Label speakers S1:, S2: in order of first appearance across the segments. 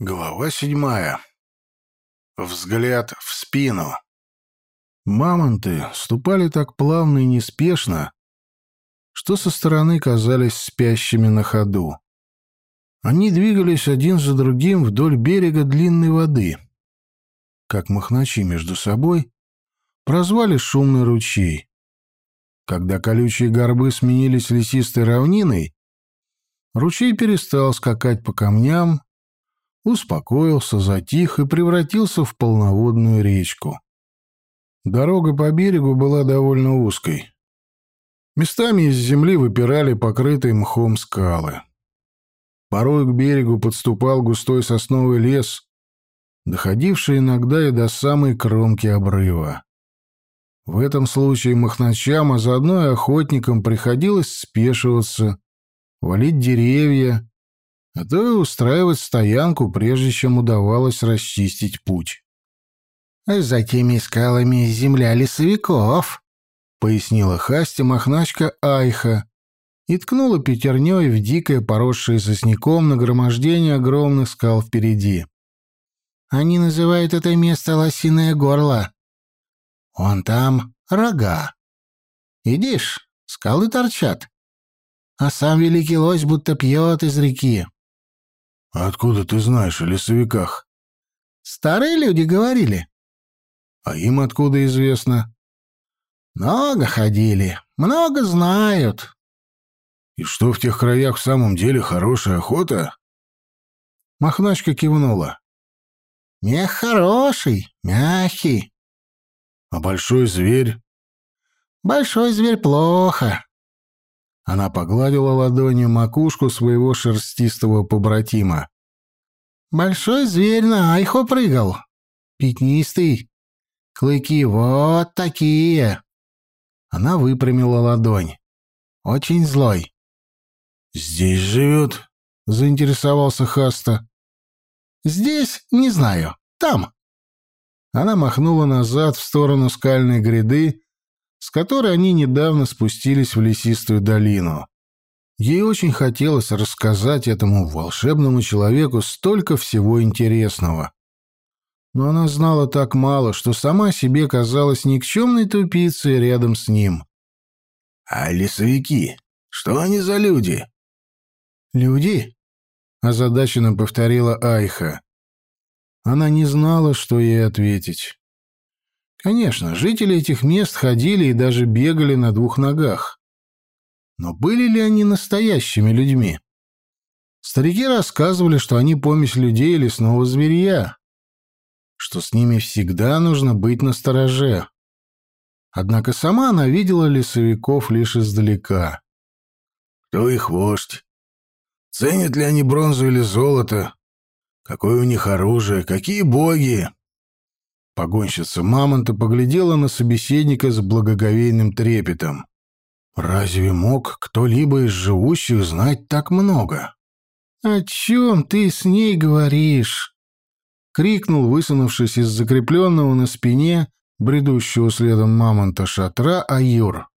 S1: Глава седьмая. Взгляд в спину. Мамонты ступали так плавно и неспешно, что со стороны казались спящими на ходу. Они двигались один за другим вдоль берега длинной воды, как махначи между собой, прозвали шумный ручей. Когда колючие горбы сменились лесистой равниной, ручей перестал скакать по камням, успокоился, затих и превратился в полноводную речку. Дорога по берегу была довольно узкой. Местами из земли выпирали покрытые мхом скалы. Порой к берегу подступал густой сосновый лес, доходивший иногда и до самой кромки обрыва. В этом случае махначам, а заодно и охотникам приходилось спешиваться, валить деревья, а то и устраивать стоянку, прежде чем удавалось расчистить путь.
S2: «За теми скалами земля лесовиков», — пояснила Хасти мохначка Айха и ткнула пятерней в дикое поросшее сосняком нагромождение огромных скал впереди. «Они называют это место лосиное горло. Вон там рога. Видишь, скалы торчат, а сам великий лось будто пьет из реки.
S1: «Откуда ты знаешь о лесовиках?»
S2: «Старые люди говорили».
S1: «А им откуда известно?»
S2: «Много ходили, много знают».
S1: «И что в тех краях в самом деле хорошая охота?»
S2: Махначка кивнула. «Мех хороший, мягкий».
S1: «А большой зверь?»
S2: «Большой зверь плохо.
S1: Она погладила ладонью макушку своего шерстистого побратима.
S2: «Большой зверь на Айхо прыгал. Пятнистый. Клыки вот такие». Она выпрямила ладонь. «Очень злой».
S1: «Здесь живет?» — заинтересовался Хаста.
S2: «Здесь не знаю. Там».
S1: Она махнула назад в сторону скальной гряды, с которой они недавно спустились в лесистую долину. Ей очень хотелось рассказать этому волшебному человеку столько всего интересного. Но она знала так мало, что сама себе казалась никчемной тупицей рядом с ним. «А лесовики? Что они за люди?»
S2: «Люди?» — озадаченно повторила Айха. Она не знала, что ей ответить. Конечно, жители этих мест ходили и даже бегали на двух ногах. Но были ли они настоящими людьми? Старики рассказывали, что они помесь людей и лесного зверья, что с ними всегда нужно быть настороже. Однако сама она видела лесовиков лишь издалека.
S1: Кто их вождь? Ценят ли они бронзу или золото? Какое у них оружие? Какие боги? Погонщица Мамонта поглядела на собеседника с благоговейным трепетом. «Разве мог кто-либо из живущих знать так много?»
S2: «О чем ты с ней говоришь?» — крикнул, высунувшись из закрепленного на спине, бредущего следом мамонта шатра, Аюр.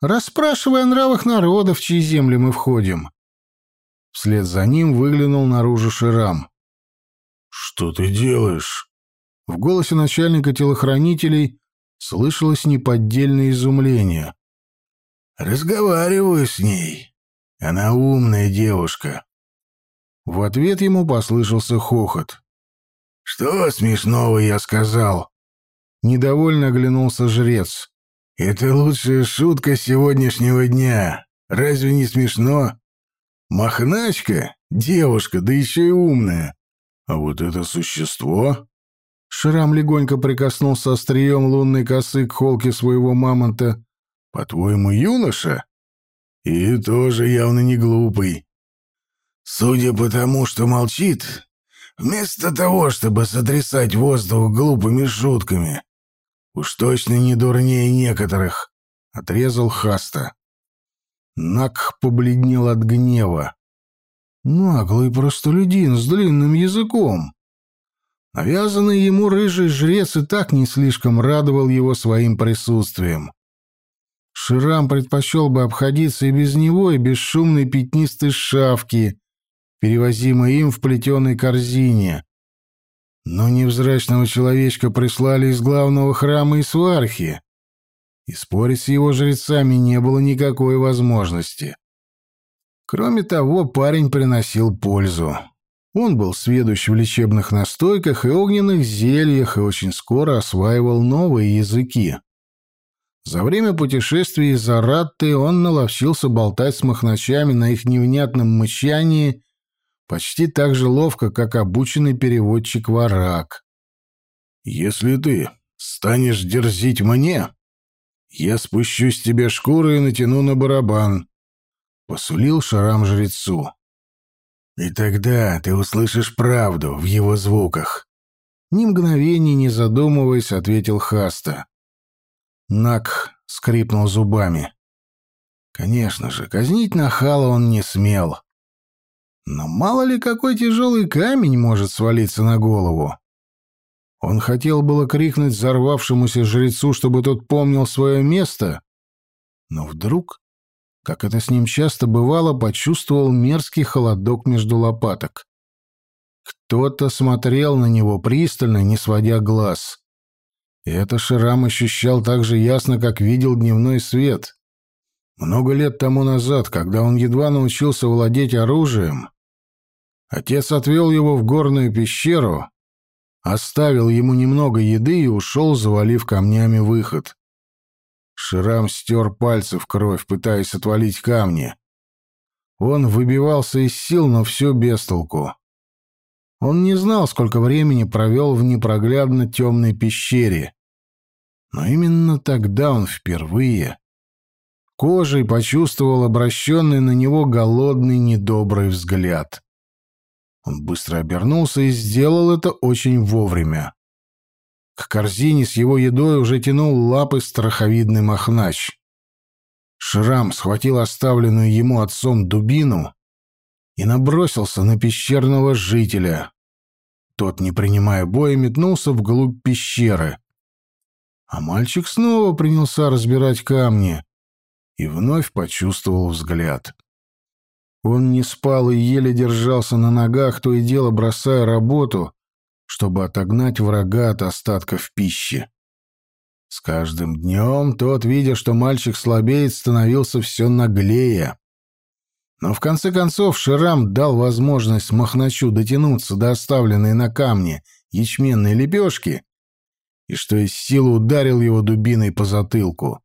S2: «Расспрашивай о нравах народов, в чьи земли мы входим».
S1: Вслед за ним выглянул наружу Ширам. «Что ты делаешь?» В голосе начальника телохранителей слышалось неподдельное изумление. «Разговариваю с ней. Она умная девушка». В ответ ему послышался хохот. «Что смешного я сказал?» Недовольно оглянулся жрец. «Это лучшая шутка сегодняшнего дня. Разве не смешно? Мохначка — девушка, да еще и умная. А вот это существо...»
S2: Шрам легонько прикоснулся острием лунной косы к холке своего мамонта.
S1: «По-твоему, юноша?» «И тоже явно не глупый. Судя по тому, что молчит, вместо того, чтобы сотрясать воздух глупыми шутками, уж точно не дурнее некоторых», — отрезал Хаста. Нак побледнел от гнева. «Наглый простолюдин с длинным языком!» Навязанный ему рыжий жрец и так не слишком радовал его своим присутствием. Ширам предпочел бы обходиться и без него, и без шумной пятнистой шавки,
S2: перевозимой им в плетеной корзине. Но невзрачного человечка прислали из главного храма и свархи, и спорить с его жрецами не было никакой возможности. Кроме того, парень приносил пользу. Он был сведущ в лечебных настойках и огненных зельях и очень скоро осваивал новые языки. За время путешествия из Аратты он наловчился болтать с махначами на их невнятном мычании почти так же ловко, как обученный переводчик Варак.
S1: «Если ты станешь дерзить мне, я спущу с тебя шкуры и натяну на барабан», — посулил шарам жрецу. «И тогда ты услышишь правду в его звуках».
S2: Ни мгновения не задумываясь, ответил Хаста. Нак скрипнул зубами. Конечно же, казнить нахала он не смел. Но мало ли какой тяжелый камень может свалиться на голову. Он хотел было крикнуть взорвавшемуся жрецу, чтобы тот помнил свое место, но вдруг, как это с ним часто бывало, почувствовал мерзкий холодок между лопаток. Кто-то смотрел на него пристально, не сводя глаз. И это Ширам ощущал так же ясно, как видел дневной свет. Много лет тому назад, когда он едва научился владеть оружием, отец отвел его в горную пещеру, оставил ему немного еды и ушел, завалив камнями выход. Ширам стер пальцы в кровь, пытаясь отвалить камни. Он выбивался из сил, но все без толку. Он не знал, сколько времени провел в непроглядно темной пещере. Но именно тогда он впервые кожей почувствовал обращенный на него голодный недобрый взгляд. Он быстро обернулся и сделал это очень вовремя. К корзине с его едой уже тянул лапы страховидный махнач. Шрам схватил оставленную ему отцом дубину и набросился на пещерного жителя. Тот, не принимая боя, метнулся вглубь пещеры. А мальчик снова принялся разбирать камни и вновь почувствовал взгляд. Он не спал и еле держался на ногах, то и дело бросая работу, чтобы отогнать врага от остатков пищи. С каждым днем тот, видя, что мальчик слабеет, становился все наглее. Но в конце концов Ширам дал возможность Махначу дотянуться до оставленной на камне ячменной лепешки и что из силы ударил его дубиной по затылку.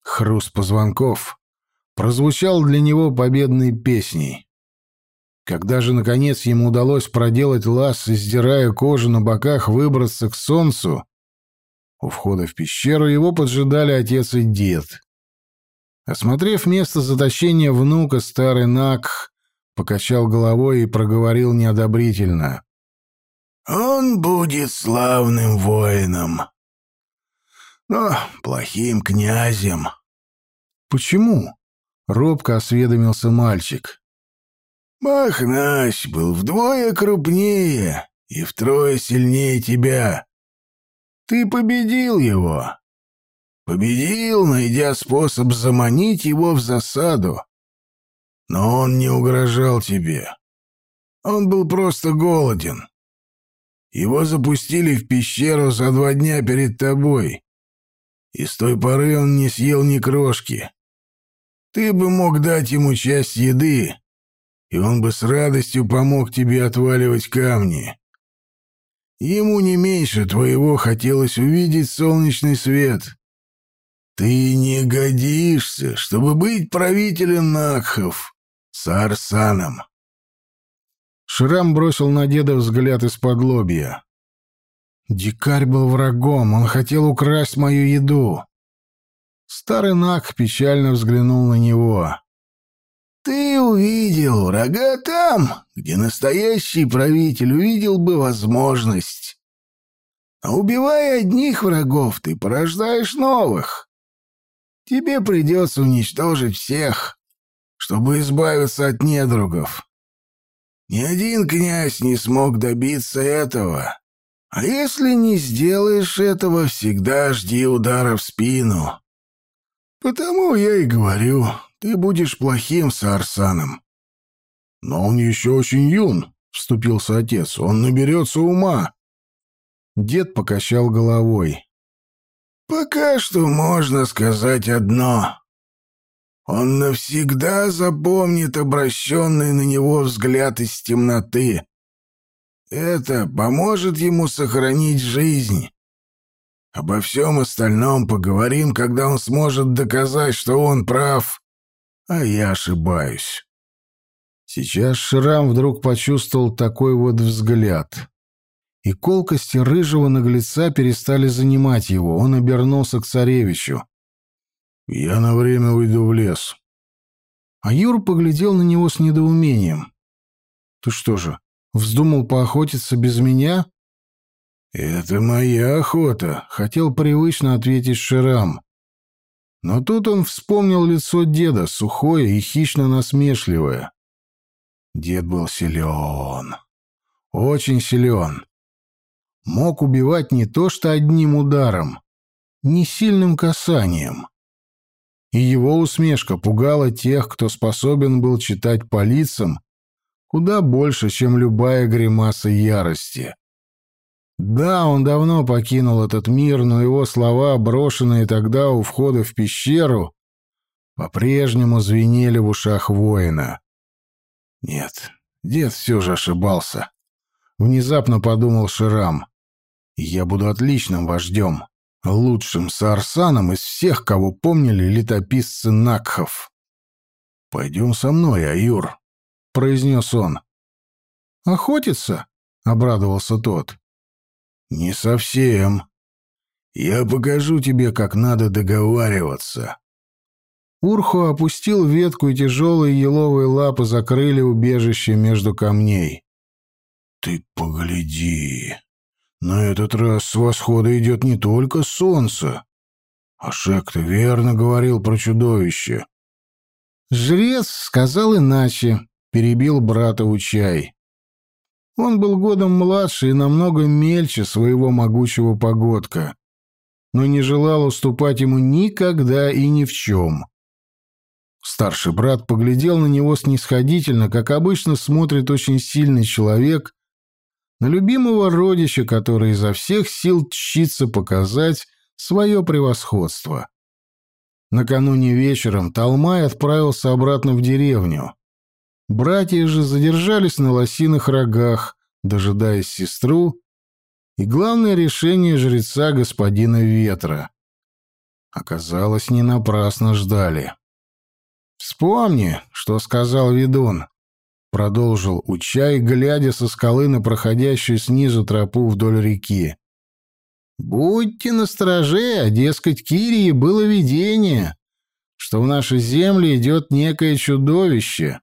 S2: Хруст позвонков прозвучал для него победной песней. Когда же, наконец, ему удалось проделать лаз, издирая кожу на боках, выбраться к солнцу, у входа в пещеру его поджидали отец и дед. Осмотрев место заточения внука, старый Нак покачал головой и проговорил неодобрительно.
S1: «Он будет славным воином, но плохим князем».
S2: «Почему?» — робко осведомился мальчик.
S1: «Махнач был вдвое крупнее и втрое сильнее тебя. Ты победил его, Победил, найдя способ заманить его в засаду. Но он не угрожал тебе. Он был просто голоден. Его запустили в пещеру за два дня перед тобой. И с той поры он не съел ни крошки. Ты бы мог дать ему часть еды, и он бы с радостью помог тебе отваливать камни. Ему не меньше твоего хотелось увидеть солнечный свет. Ты не годишься, чтобы быть правителем Накхов с Арсаном.
S2: Шрам бросил на деда взгляд из-под лобья. Дикарь был врагом, он хотел украсть мою еду. Старый Нак печально взглянул на него.
S1: «Ты увидел врага там, где настоящий правитель увидел бы возможность. А убивая одних врагов, ты порождаешь новых. Тебе придется уничтожить всех, чтобы избавиться от недругов. Ни один князь не смог добиться этого. А если не сделаешь этого, всегда жди удара в спину. Потому я и говорю, ты будешь плохим с Арсаном. «Но он еще очень юн», — вступился отец. «Он наберется ума».
S2: Дед покачал головой.
S1: «Пока что можно сказать одно. Он навсегда запомнит обращенный на него взгляд из темноты. Это поможет ему сохранить жизнь. Обо всем остальном поговорим, когда он сможет доказать, что он прав, а я ошибаюсь».
S2: Сейчас Шрам вдруг почувствовал такой вот взгляд. И колкости рыжего наглеца перестали занимать его. Он обернулся к царевичу.
S1: «Я на время уйду в лес».
S2: А Юр поглядел на него с недоумением. «Ты что же, вздумал поохотиться без меня?»
S1: «Это моя охота», —
S2: хотел привычно ответить Ширам. Но тут он вспомнил лицо деда, сухое и хищно-насмешливое. Дед был силен, очень силен. Мог убивать не то что одним ударом, не сильным касанием и его усмешка пугала тех, кто способен был читать по лицам куда больше, чем любая гримаса ярости. Да, он давно покинул этот мир, но его слова, брошенные тогда у входа в пещеру, по-прежнему звенели в ушах воина. Нет, дед все же ошибался. Внезапно подумал Ширам. Я буду отличным вождем лучшим сарсаном из всех, кого помнили летописцы Накхов. «Пойдем со мной, Аюр», — произнес он. «Охотиться?» — обрадовался тот. «Не совсем. Я покажу тебе, как надо договариваться». Урхо опустил ветку, и тяжелые еловые лапы закрыли убежище между камней.
S1: «Ты погляди!» На этот раз с восхода идет не только солнце. А Шек-то верно говорил про чудовище.
S2: Жрец сказал иначе, перебил брата Учай. Он был годом младше и намного мельче своего могучего погодка, но не желал уступать ему никогда и ни в чем. Старший брат поглядел на него снисходительно, как обычно смотрит очень сильный человек на любимого родича, который изо всех сил тщится показать свое превосходство. Накануне вечером Талмай отправился обратно в деревню. Братья же задержались на лосиных рогах, дожидаясь сестру, и главное решение жреца господина Ветра. Оказалось, не напрасно ждали. «Вспомни, что сказал ведун продолжил Учай, глядя со скалы на проходящую снизу тропу вдоль реки. «Будьте настороже, а, дескать, Кирии было видение, что в наши земли идет некое чудовище».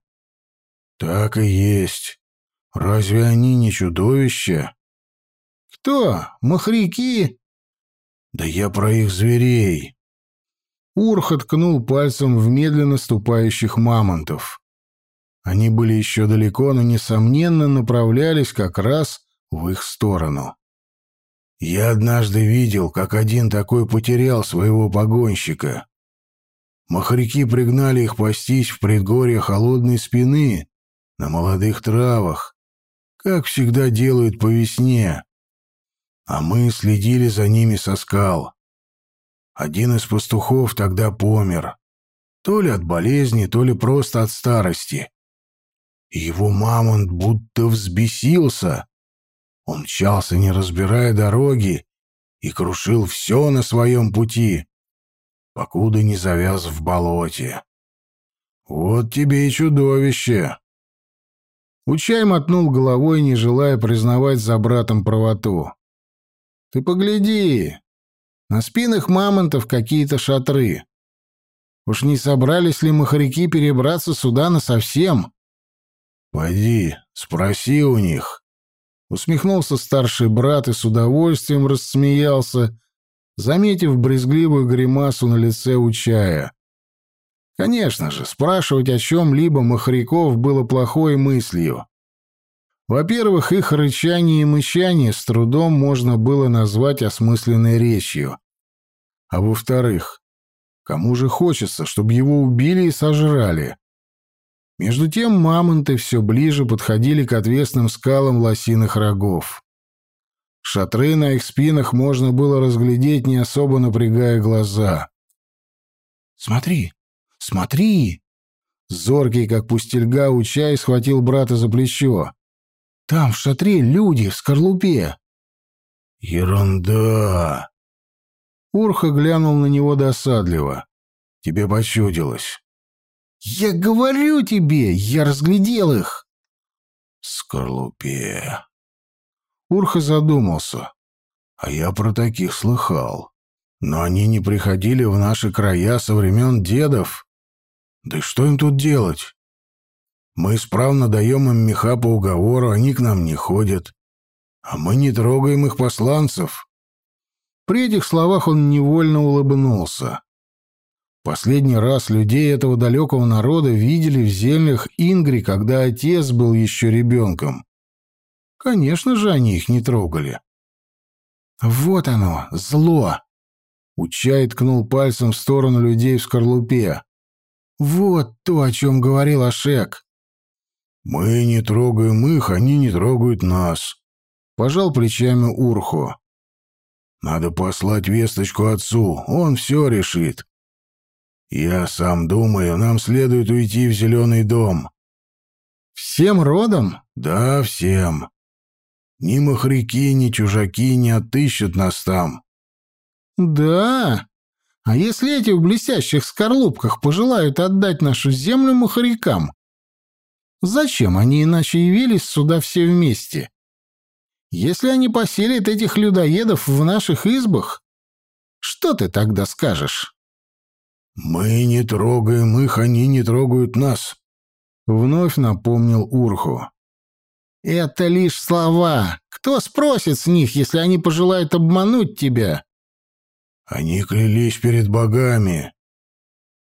S1: «Так и есть. Разве они не чудовища?»
S2: «Кто? Махряки?»
S1: «Да я про их зверей».
S2: Урх ткнул пальцем в медленно ступающих мамонтов. Они были еще далеко, но, несомненно, направлялись как раз в их сторону.
S1: Я однажды видел, как один такой потерял своего погонщика. Махряки пригнали их пастись в предгорье холодной спины, на молодых травах, как всегда делают по весне. А мы следили за ними со скал. Один из пастухов тогда помер. То ли от болезни, то ли просто от старости. Его мамонт будто взбесился. Он мчался, не разбирая дороги, и крушил все на своем пути, покуда не завяз в болоте. Вот тебе и чудовище.
S2: Учай мотнул головой, не желая признавать за братом правоту. Ты погляди, на спинах мамонтов какие-то шатры. Уж не собрались ли махаряки перебраться сюда насовсем?
S1: «Пойди, спроси у них».
S2: Усмехнулся старший брат и с удовольствием рассмеялся, заметив брезгливую гримасу на лице у чая. Конечно же, спрашивать о чем-либо махряков было плохой мыслью. Во-первых, их рычание и мычание с трудом можно было назвать осмысленной речью. А во-вторых, кому же хочется, чтобы его убили и сожрали? Между тем мамонты все ближе подходили к отвесным скалам лосиных рогов. Шатры на их спинах можно было разглядеть, не особо напрягая глаза. «Смотри! Смотри!» Зоркий, как пустельга, учай, схватил брата за плечо. «Там, в шатре, люди, в скорлупе!»
S1: «Ерунда!»
S2: Урха глянул на него досадливо. «Тебе почудилось». «Я говорю тебе, я разглядел их!»
S1: «Скорлупе!» Урха задумался. «А я про таких слыхал. Но они не приходили в наши края со времен дедов. Да и что им тут делать? Мы исправно даем им меха по уговору, они к нам не ходят. А мы не трогаем их посланцев».
S2: При этих словах он невольно улыбнулся. Последний раз людей этого далекого народа видели в землях Ингри, когда отец был еще ребенком. Конечно же, они их не трогали. «Вот оно, зло!» Учай ткнул пальцем в сторону людей в скорлупе. «Вот то, о чем говорил Ашек!»
S1: «Мы не трогаем их, они не трогают нас», — пожал плечами Урху. «Надо послать весточку отцу, он все решит. Я сам думаю, нам следует уйти в зеленый дом».
S2: «Всем родом?»
S1: «Да, всем. Ни махряки, ни чужаки не отыщут нас там.
S2: Да? А если эти в блестящих скорлупках пожелают отдать нашу землю махрякам? Зачем они иначе явились сюда все вместе? Если они поселят этих людоедов в наших избах, что ты тогда скажешь?
S1: Мы не трогаем их, они не трогают нас, вновь напомнил Урху.
S2: «Это лишь слова. Кто спросит с них, если они пожелают обмануть тебя?»
S1: «Они клялись перед богами.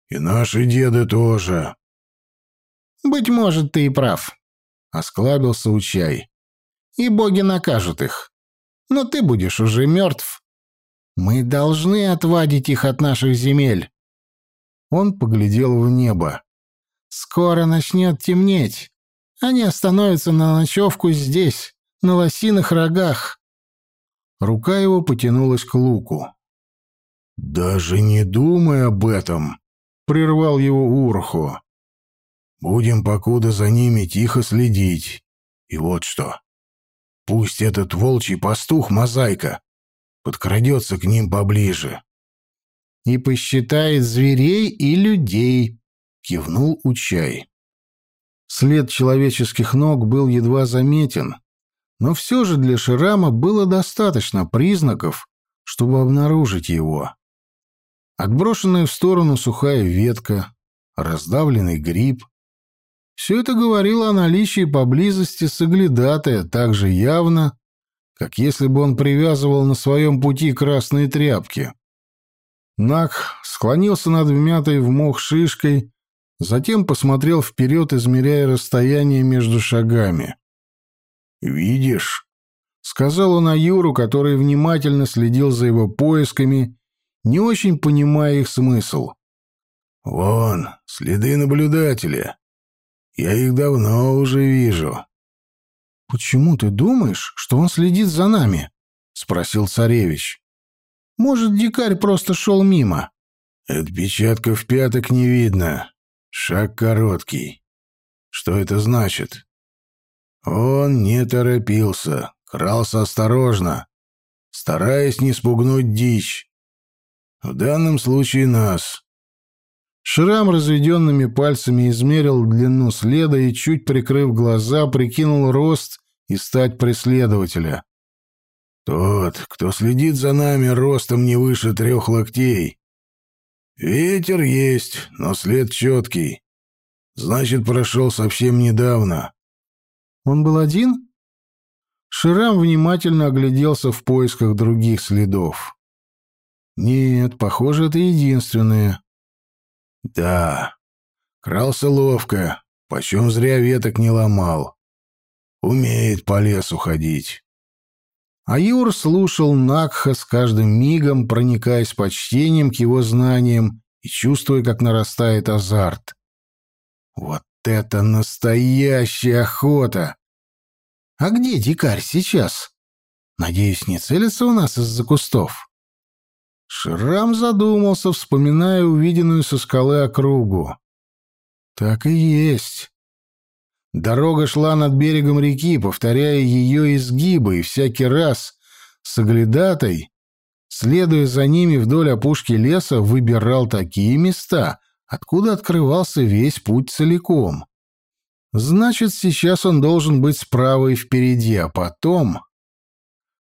S1: И наши деды тоже».
S2: «Быть может, ты и прав», — осклабился Учай. «И боги накажут их. Но ты будешь уже мертв. Мы должны отвадить их от наших земель». Он поглядел в небо. «Скоро начнет темнеть. Они остановятся на ночевку здесь, на лосиных рогах. Рука его потянулась к луку.
S1: «Даже не думай об этом», — прервал его Урху. «Будем покуда за ними тихо следить. И вот что. Пусть этот волчий пастух Мозаика подкрадется к ним поближе».
S2: «И посчитает зверей и людей», — кивнул Учай. След человеческих ног был едва заметен, но все же для Ширама было достаточно признаков, чтобы обнаружить его. Отброшенная в сторону сухая ветка, раздавленный гриб. Все это говорило о наличии поблизости соглядатая так же явно, как если бы он привязывал на своем пути красные тряпки. Нак склонился над вмятой в мох шишкой Затем посмотрел вперед, измеряя расстояние между шагами.
S1: «Видишь?»
S2: — сказал он Аюру, который внимательно следил за его поисками, не очень понимая их смысл.
S1: «Вон, следы наблюдателя. Я их давно уже вижу».
S2: «Почему ты думаешь, что он следит за нами?» — спросил царевич. «Может, дикарь просто шел мимо?»
S1: «Отпечатков пяток не видно. Шаг короткий. Что это значит? Он не торопился, крался осторожно, стараясь не спугнуть дичь. В данном случае нас.
S2: Шрам разведенными пальцами измерил длину следа и, чуть прикрыв глаза, прикинул рост и стать преследователя.
S1: Тот, кто следит за нами ростом не выше трех локтей, Ветер есть, но след четкий. Значит, прошел совсем недавно.
S2: Он был один? Ширам внимательно огляделся в поисках других следов. Нет, похоже, это единственное.
S1: Да, крался ловко, почем зря веток не ломал. Умеет по лесу ходить.
S2: Аюр слушал Накха с каждым мигом, проникаясь почтением к его знаниям и чувствуя, как нарастает азарт. Вот
S1: это настоящая охота! А где дикарь сейчас? Надеюсь, не целится у нас из-за кустов? Шрам задумался, вспоминая увиденную со скалы округу. Так и есть. Дорога шла над берегом реки, повторяя ее изгибы, и всякий раз с оглядатой, следуя за ними вдоль опушки леса, выбирал такие места, откуда открывался весь путь целиком. Значит, сейчас он должен быть справа и впереди, а потом...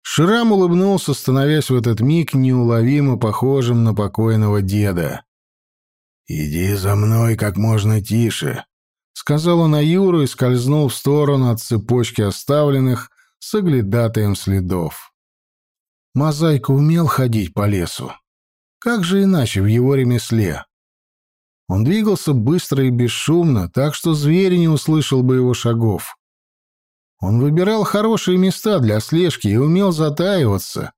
S1: Шрам улыбнулся, становясь в этот миг неуловимо похожим на покойного деда. «Иди за мной как можно тише», — сказал он Аюру и скользнул в сторону от цепочки оставленных с оглядатаем следов. Мозаика умел ходить по лесу. Как же иначе в его ремесле? Он двигался быстро и бесшумно, так что зверь не услышал бы его шагов. Он выбирал хорошие места для слежки и умел затаиваться,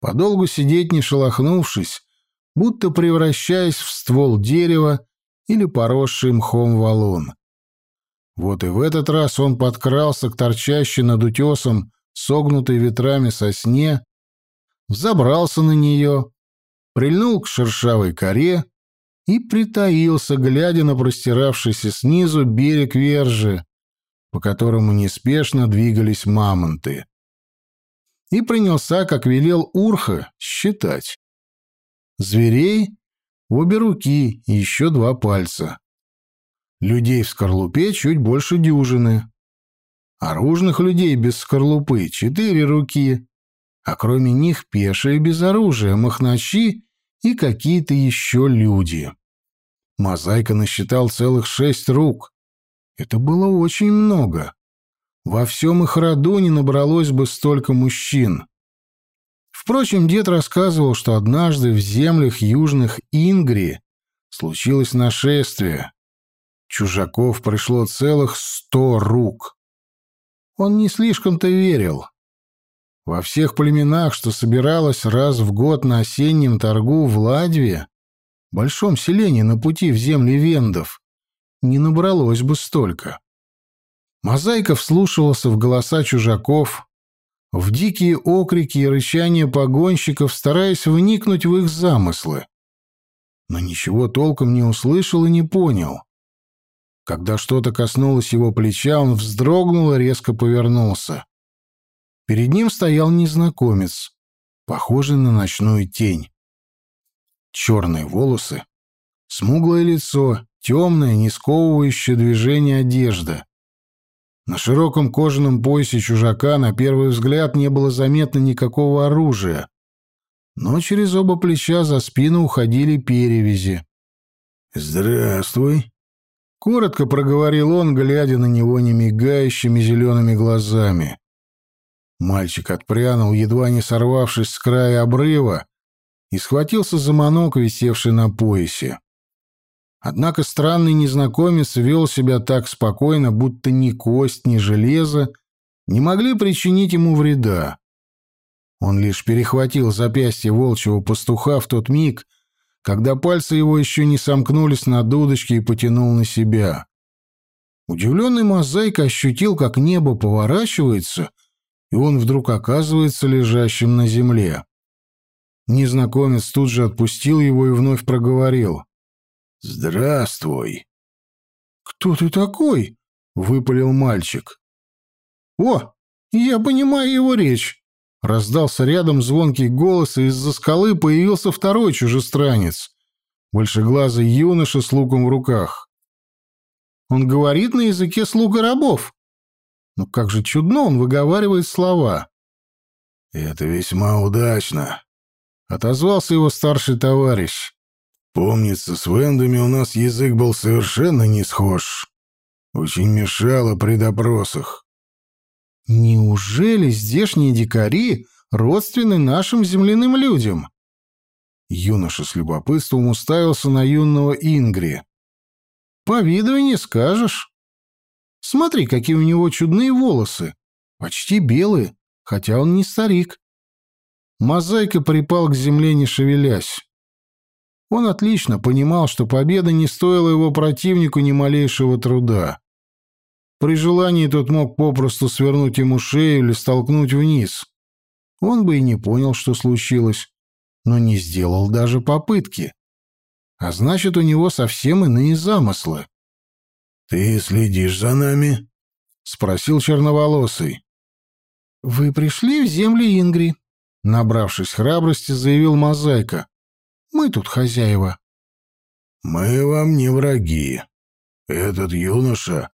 S1: подолгу сидеть не шелохнувшись, будто превращаясь в ствол дерева или поросший мхом валун. Вот и в этот раз он подкрался к торчащей над утесом, согнутой ветрами сосне, взобрался на нее, прильнул к шершавой коре и притаился, глядя на простиравшийся снизу берег Вержи, по которому неспешно двигались мамонты. И принялся, как велел Урха, считать. Зверей — обе руки и еще два пальца. Людей в скорлупе чуть больше дюжины. Оружных людей без скорлупы — четыре руки, а кроме них пешие без оружия, махначи и какие-то еще люди. Мозаика насчитал целых шесть рук. Это было очень много. Во всем их роду не набралось бы столько мужчин. Впрочем, дед рассказывал, что однажды в землях южных Ингри случилось нашествие. Чужаков пришло целых сто рук. Он не слишком-то верил. Во всех племенах, что собиралось раз в год на осеннем торгу в Ладве, большом селении на пути в земли вендов, не набралось бы столько. Мозаика вслушивался в голоса чужаков, в дикие окрики и рычания погонщиков, стараясь вникнуть в их замыслы. Но ничего толком не услышал и не понял. Когда что-то коснулось его плеча, он вздрогнул и резко повернулся. Перед ним стоял незнакомец, похожий на ночную тень черные волосы, смуглое лицо, темное, не сковывающее движение одежда. На широком кожаном поясе чужака на первый взгляд не было заметно никакого оружия, но через оба плеча за спину уходили перевязи. «Здравствуй», — коротко проговорил он, глядя на него немигающими зелеными глазами. Мальчик отпрянул, едва не сорвавшись с края обрыва, и схватился за манок, висевший на поясе. Однако странный незнакомец вел себя так спокойно, будто ни кость, ни железо не могли причинить ему вреда. Он лишь перехватил запястье волчьего пастуха в тот миг, когда пальцы его еще не сомкнулись на дудочке и потянул на себя. Удивленный мозаик ощутил, как небо поворачивается, и он вдруг оказывается лежащим на земле. Незнакомец тут же отпустил его и вновь проговорил. «Здравствуй». «Кто ты такой?» — выпалил мальчик. «О, я понимаю его речь!» Раздался рядом звонкий голос, и из-за скалы появился второй чужестранец, большеглазый юноша с луком в руках. Он говорит на языке слуг и рабов. Но как же чудно он выговаривает слова. «Это весьма удачно», Отозвался его старший товарищ. Помнится, с вендами у нас язык был совершенно не схож. Очень мешало при допросах. Неужели здешние дикари родственны нашим земляным людям? Юноша с любопытством уставился на юного Ингри. По виду и не скажешь. Смотри, какие у него чудные волосы. Почти белые, хотя он не старик. Мозаика припал к земле, не шевелясь.
S2: Он отлично понимал, что победа не стоила его противнику ни малейшего труда. При желании тот мог попросту свернуть ему шею или столкнуть вниз. Он бы и не понял, что случилось, но не сделал даже попытки. А значит, у него совсем иные замыслы.
S1: «Ты следишь за нами?»
S2: — спросил черноволосый. «Вы пришли в земли Ингри», — набравшись храбрости, заявил Мозаика. «Мы тут хозяева».
S1: «Мы вам не враги. Этот юноша...»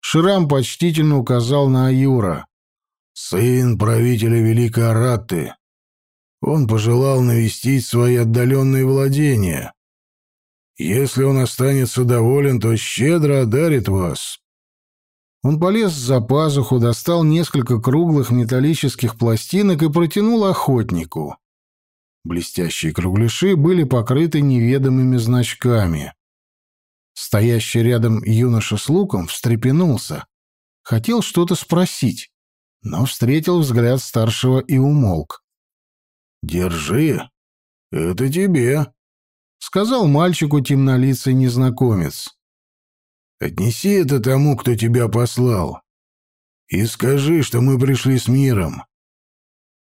S2: Шрам почтительно указал на Аюра.
S1: «Сын правителя Великой Аратты. Он пожелал навестить свои отдаленные владения. Если он останется доволен, то щедро одарит вас».
S2: Он полез за пазуху, достал несколько круглых металлических пластинок и протянул охотнику. Блестящие кругляши были покрыты неведомыми значками. Стоящий рядом юноша с луком встрепенулся. Хотел что-то спросить, но встретил взгляд старшего и умолк.
S1: «Держи, это тебе», — сказал мальчику темнолицый незнакомец. Отнеси это тому, кто тебя послал. И скажи, что мы пришли с миром.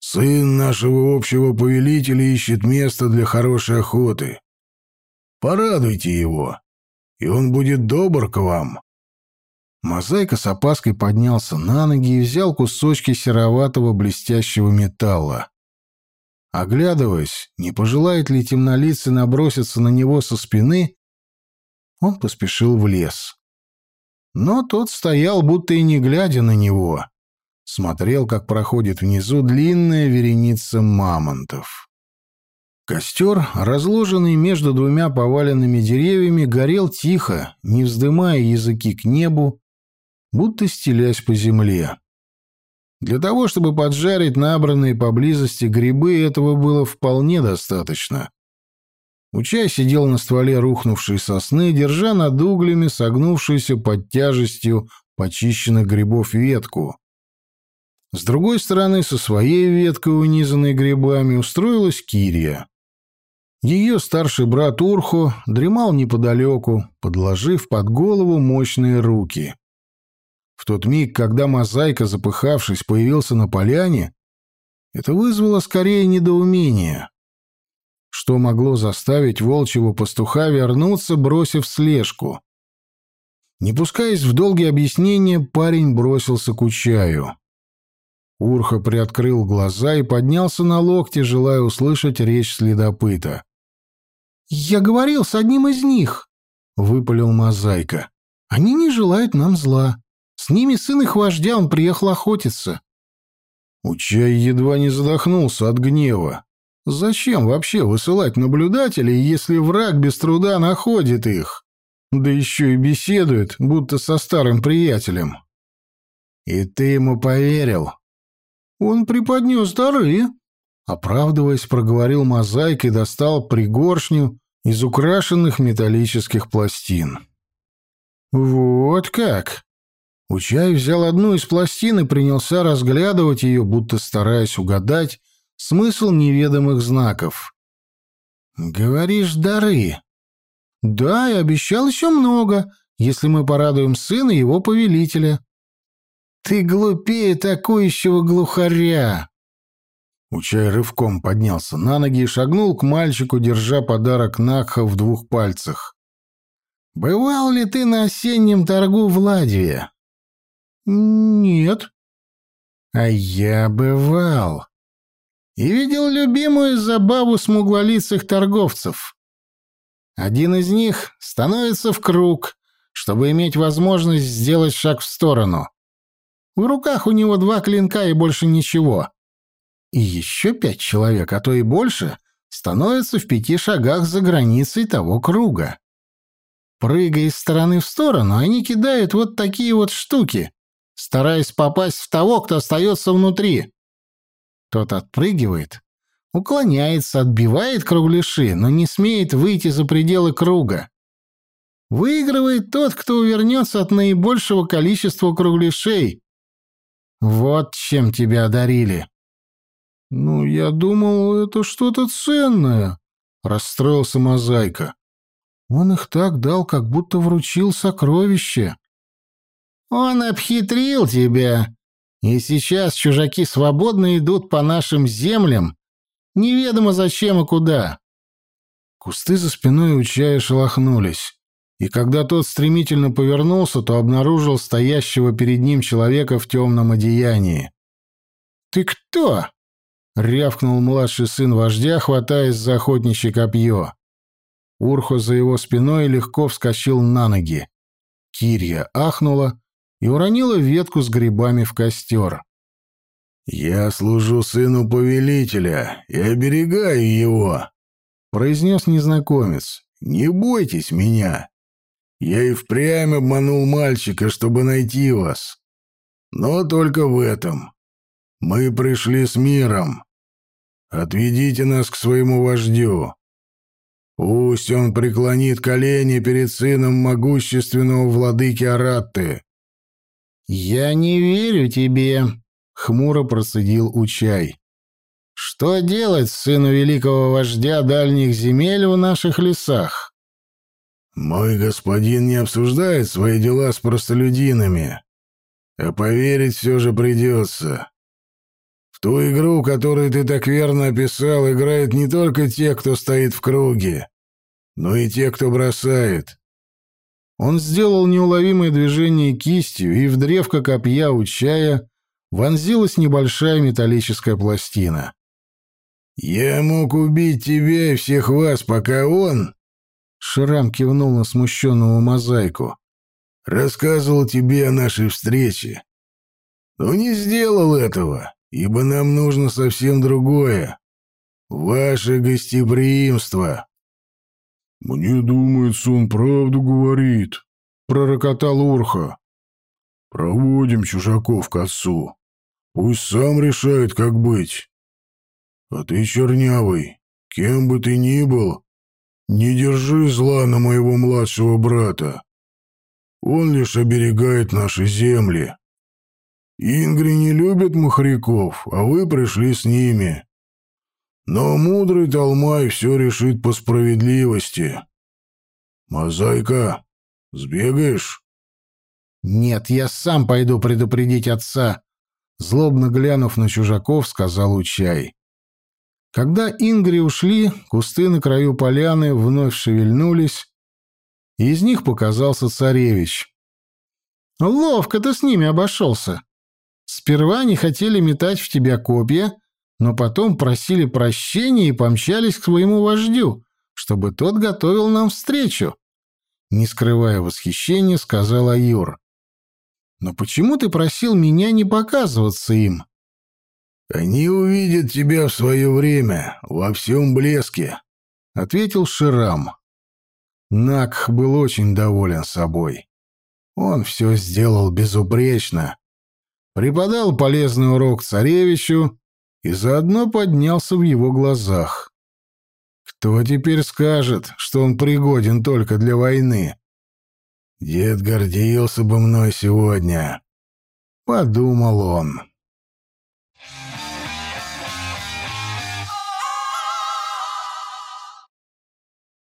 S1: Сын нашего общего повелителя ищет место для хорошей охоты. Порадуйте его, и он будет добр к вам».
S2: Мозаика с опаской поднялся на ноги и взял кусочки сероватого блестящего металла. Оглядываясь, не пожелает ли темнолицый наброситься на него со спины, он поспешил в лес. Но тот стоял, будто и не глядя на него. Смотрел, как проходит внизу длинная вереница мамонтов. Костер, разложенный между двумя поваленными деревьями, горел тихо, не вздымая языки к небу, будто стелясь по земле. Для того, чтобы поджарить набранные поблизости грибы, этого было вполне достаточно. Учай сидел на стволе рухнувшей сосны, держа над углями согнувшуюся под тяжестью почищенных грибов ветку. С другой стороны, со своей веткой, унизанной грибами, устроилась Кирия. Ее старший брат Урхо дремал неподалеку, подложив под голову мощные руки. В тот миг, когда мозаика, запыхавшись, появился на поляне, это вызвало скорее недоумение. Что могло заставить волчьего пастуха вернуться, бросив слежку? Не пускаясь в долгие объяснения, парень бросился к Учаю. Урха приоткрыл глаза и поднялся на локте, желая услышать речь следопыта. «Я говорил с одним из них», — выпалил Мозаика. «Они не желают нам зла. С ними сын их вождя, он приехал охотиться». Учай едва не задохнулся от гнева. Зачем вообще высылать наблюдателей, если враг без труда находит их? Да еще и беседует, будто со старым приятелем. И ты ему поверил? Он преподнес дары. Оправдываясь, проговорил мозаик и достал пригоршню из украшенных металлических пластин. Вот как! Учай взял одну из пластин и принялся разглядывать ее, будто стараясь угадать, смысл неведомых знаков. «Говоришь, дары?» «Да, и обещал еще много, если мы порадуем сына его повелителя». «Ты глупее атакующего глухаря!» Учай рывком поднялся на ноги и шагнул к мальчику, держа подарок Накха в двух пальцах. «Бывал ли ты на осеннем торгу в Ладве?» «Нет». «А я бывал и видел любимую забаву смуглолицых торговцев. Один из них становится в круг, чтобы иметь возможность сделать шаг в сторону. В руках у него два клинка и больше ничего. И еще пять человек, а то и больше, становятся в пяти шагах за границей того круга. Прыгая из стороны в сторону, они кидают вот такие вот штуки, стараясь попасть в того, кто остается внутри. Тот отпрыгивает, уклоняется, отбивает кругляши, но не смеет выйти за пределы круга. Выигрывает тот, кто увернется от наибольшего количества кругляшей. Вот чем тебя одарили. «Ну, я думал, это что-то ценное», — расстроился Мозаика. Он их так дал, как будто вручил сокровище. Он обхитрил тебя, и сейчас чужаки свободно идут по нашим землям, неведомо зачем и куда. Кусты за спиной у чая шелохнулись, и когда тот стремительно повернулся, то обнаружил стоящего перед ним человека в темном одеянии. «Ты кто?» — рявкнул младший сын вождя, хватаясь за охотничье копье. Урхо за его спиной легко вскочил на ноги. Кирья ахнула и уронила ветку с грибами в костер.
S1: «Я служу сыну повелителя и оберегаю его», — произнес незнакомец. «Не бойтесь меня. Я и впрямь обманул мальчика, чтобы найти вас. Но только в этом. Мы пришли с миром. Отведите нас к своему вождю. Пусть он преклонит колени перед сыном могущественного владыки Аратты.
S2: «Я не верю тебе», — хмуро процедил Учай. «Что делать сыну великого вождя дальних земель в наших лесах?»
S1: «Мой господин не обсуждает свои дела с простолюдинами, а поверить все же придется. В ту игру, которую ты так верно описал, играют не только те, кто стоит в круге, но и те, кто бросает.
S2: Он сделал неуловимое движение кистью, и в древко копья у чая вонзилась небольшая металлическая пластина.
S1: «Я мог убить тебя и всех вас, пока он...»
S2: Шрам кивнул на смущенного мозаику.
S1: «Рассказывал тебе о нашей встрече. Но не сделал этого, ибо нам нужно совсем другое. Ваше гостеприимство».
S2: «Мне думается, он правду говорит», — пророкотал Урха.
S1: «Проводим чужаков к отцу. Пусть сам решает, как быть. А ты, чернявый, кем бы ты ни был, не держи зла на моего младшего брата. Он лишь оберегает наши земли. Ингри не любит махряков, а вы пришли с ними. Но мудрый Талмай все решит по справедливости. Мозаика, сбегаешь?
S2: Нет, я сам пойду предупредить отца, злобно глянув на чужаков, сказал Учай. Когда Ингри ушли, кусты на краю поляны вновь шевельнулись, и из них показался царевич. «Ловко ты с ними обошелся. Сперва не хотели метать в тебя копья, но потом просили прощения и помчались к своему вождю, чтобы тот готовил нам встречу. Не скрывая восхищения, сказал Аюр. «Но почему ты просил меня не показываться им?»
S1: «Они увидят тебя в свое время, во всем блеске», — ответил Ширам.
S2: Накх был очень доволен собой. Он все сделал безупречно. Преподал полезный урок царевичу и заодно поднялся в его глазах. Кто теперь скажет, что он пригоден только для войны?
S1: Дед гордился бы мной сегодня,
S2: подумал он.